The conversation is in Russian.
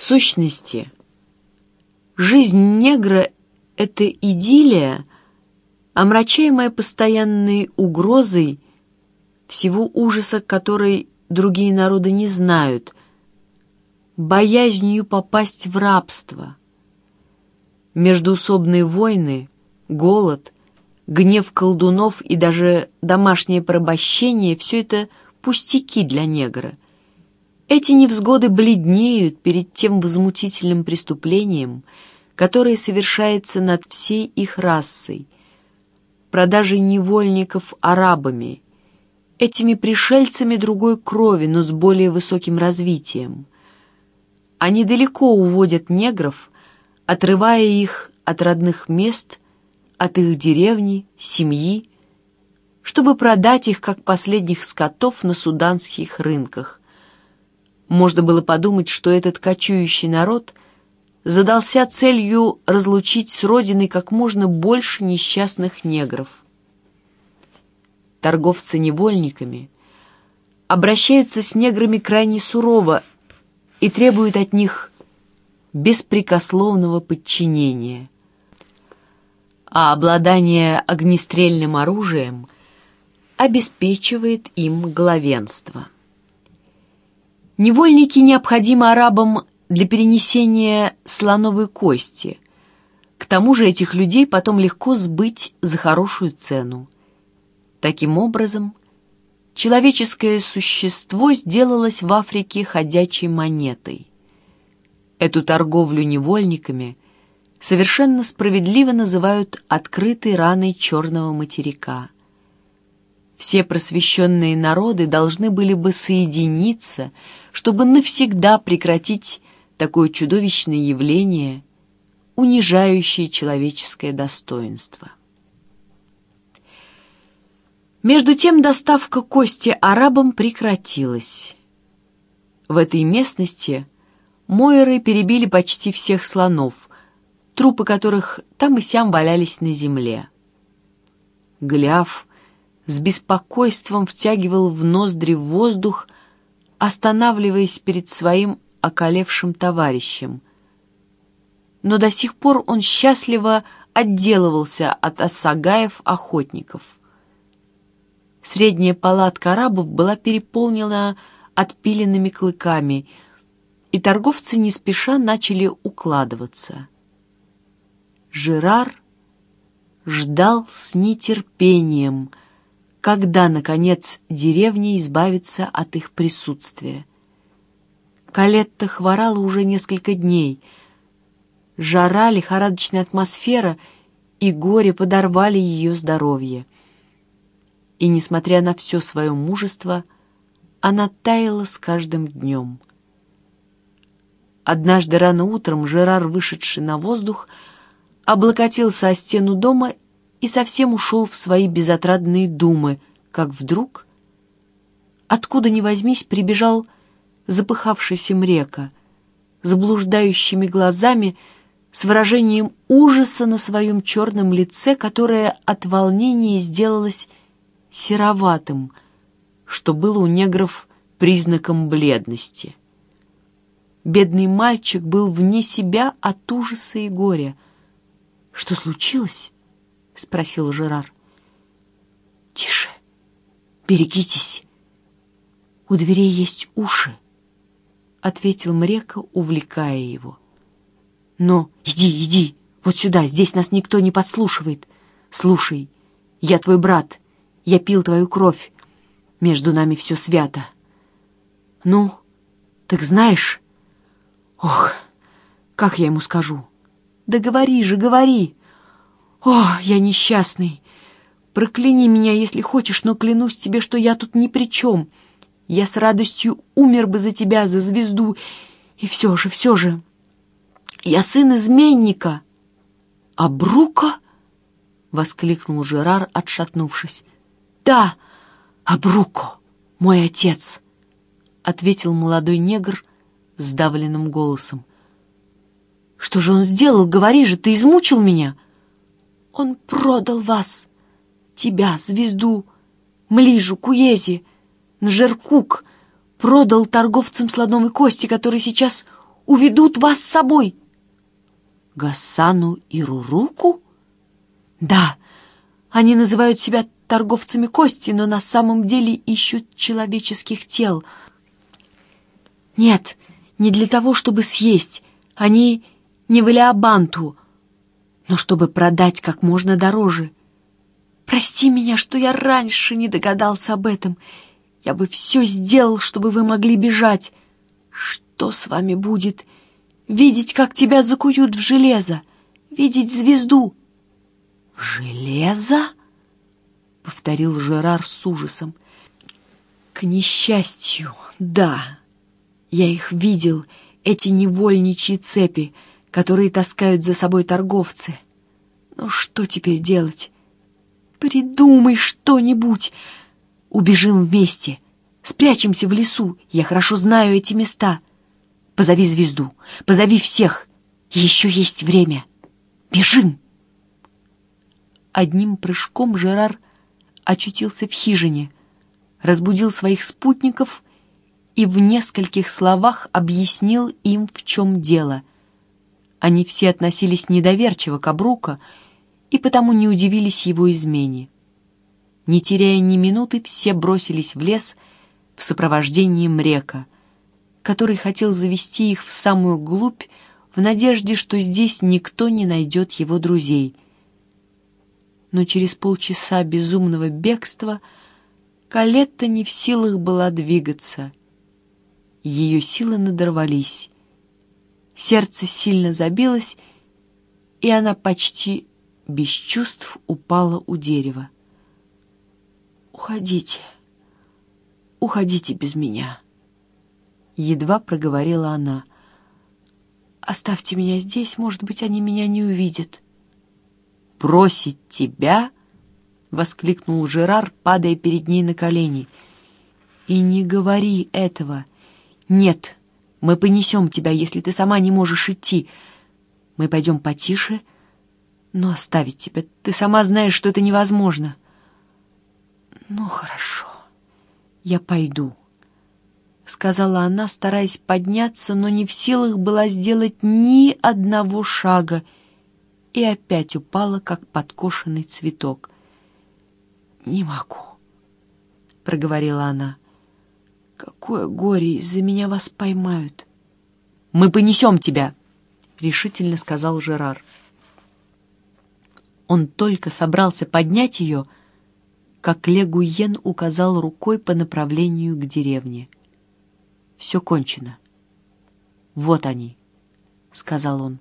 Сущности, жизнь негра — это идиллия, омрачаемая постоянной угрозой всего ужаса, который другие народы не знают, боязнью попасть в рабство. Междуусобные войны, голод, гнев колдунов и даже домашнее порабощение — все это пустяки для негра. Эти невзгоды бледнеют перед тем возмутительным преступлением, которое совершается над всей их расой, продажей невольников арабами, этими пришельцами другой крови, но с более высоким развитием. Они далеко уводят негров, отрывая их от родных мест, от их деревни, семьи, чтобы продать их как последних скотов на суданских рынках. Можно было подумать, что этот кочующий народ задался целью разлучить с родиной как можно больше несчастных негров. Торговцы невольниками обращаются с неграми крайне сурово и требуют от них беспрекословного подчинения. А обладание огнестрельным оружием обеспечивает им главенство. Невольники необходимы арабам для перенесения слоновой кости. К тому же этих людей потом легко сбыть за хорошую цену. Таким образом, человеческое существо сделалось в Африке ходячей монетой. Эту торговлю невольниками совершенно справедливо называют открытой раной черного материка. Все просвещенные народы должны были бы соединиться, чтобы навсегда прекратить такое чудовищное явление, унижающее человеческое достоинство. Между тем доставка кости арабам прекратилась. В этой местности Мойеры перебили почти всех слонов, трупы которых там и сям валялись на земле. Гляв с беспокойством втягивал в ноздри воздух, останавливаясь перед своим околевшим товарищем. Но до сих пор он счастливо отделывался от осагаев-охотников. Средняя палатка арабов была переполнена отпиленными клыками, и торговцы не спеша начали укладываться. Жерар ждал с нетерпением, когда, наконец, деревня избавится от их присутствия. Калетта хворала уже несколько дней. Жара, лихорадочная атмосфера и горе подорвали ее здоровье. И, несмотря на все свое мужество, она таяла с каждым днем. Однажды рано утром Жерар, вышедший на воздух, облокотился о стену дома и совсем ушел в свои безотрадные думы, как вдруг, откуда ни возьмись, прибежал запыхавшийся мрека, заблуждающими глазами, с выражением ужаса на своем черном лице, которое от волнения сделалось сероватым, что было у негров признаком бледности. Бедный мальчик был вне себя от ужаса и горя. «Что случилось?» — спросил Жерар. «Тише, берегитесь. У дверей есть уши». — ответил Мрека, увлекая его. «Но иди, иди, вот сюда, здесь нас никто не подслушивает. Слушай, я твой брат, я пил твою кровь, между нами все свято. Ну, так знаешь? Ох, как я ему скажу? Да говори же, говори. О, я несчастный. Прокляни меня, если хочешь, но клянусь тебе, что я тут ни при чем». Я с радостью умер бы за тебя, за звезду. И все же, все же, я сын изменника. А Брука? — воскликнул Жерар, отшатнувшись. «Да, Абруко, мой отец!» — ответил молодой негр сдавленным голосом. «Что же он сделал? Говори же, ты измучил меня!» «Он продал вас, тебя, звезду, Млижу, Куези, Нжеркук продал торговцам слоновой кости, которые сейчас уведут вас с собой». «Гасану и Руруку?» «Да, они называют себя торговцами кости, но на самом деле ищут человеческих тел. Нет, не для того, чтобы съесть. Они не в Илиабанту, но чтобы продать как можно дороже. Прости меня, что я раньше не догадался об этом. Я бы все сделал, чтобы вы могли бежать. Что с вами будет? Видеть, как тебя закуют в железо, видеть звезду. Железо? — повторил Жерар с ужасом. «К несчастью, да. Я их видел, эти невольничьи цепи, которые таскают за собой торговцы. Но что теперь делать? Придумай что-нибудь. Убежим вместе, спрячемся в лесу. Я хорошо знаю эти места. Позови звезду, позови всех. Еще есть время. Бежим!» Одним прыжком Жерар — очутился в хижине, разбудил своих спутников и в нескольких словах объяснил им, в чем дело. Они все относились недоверчиво к Абрука и потому не удивились его измене. Не теряя ни минуты, все бросились в лес в сопровождении Мрека, который хотел завести их в самую глубь в надежде, что здесь никто не найдет его друзей — но через полчаса безумного бегства Калетта не в силах была двигаться. Ее силы надорвались. Сердце сильно забилось, и она почти без чувств упала у дерева. «Уходите, уходите без меня», — едва проговорила она. «Оставьте меня здесь, может быть, они меня не увидят» бросить тебя?» — воскликнул Жерар, падая перед ней на колени. «И не говори этого. Нет, мы понесем тебя, если ты сама не можешь идти. Мы пойдем потише, но оставить тебя... Ты сама знаешь, что это невозможно». «Ну, хорошо, я пойду», — сказала она, стараясь подняться, но не в силах была сделать ни одного шага, — и опять упала, как подкошенный цветок. «Не могу», — проговорила она. «Какое горе, из-за меня вас поймают». «Мы понесем тебя», — решительно сказал Жерар. Он только собрался поднять ее, как Легуен указал рукой по направлению к деревне. «Все кончено. Вот они», — сказал он.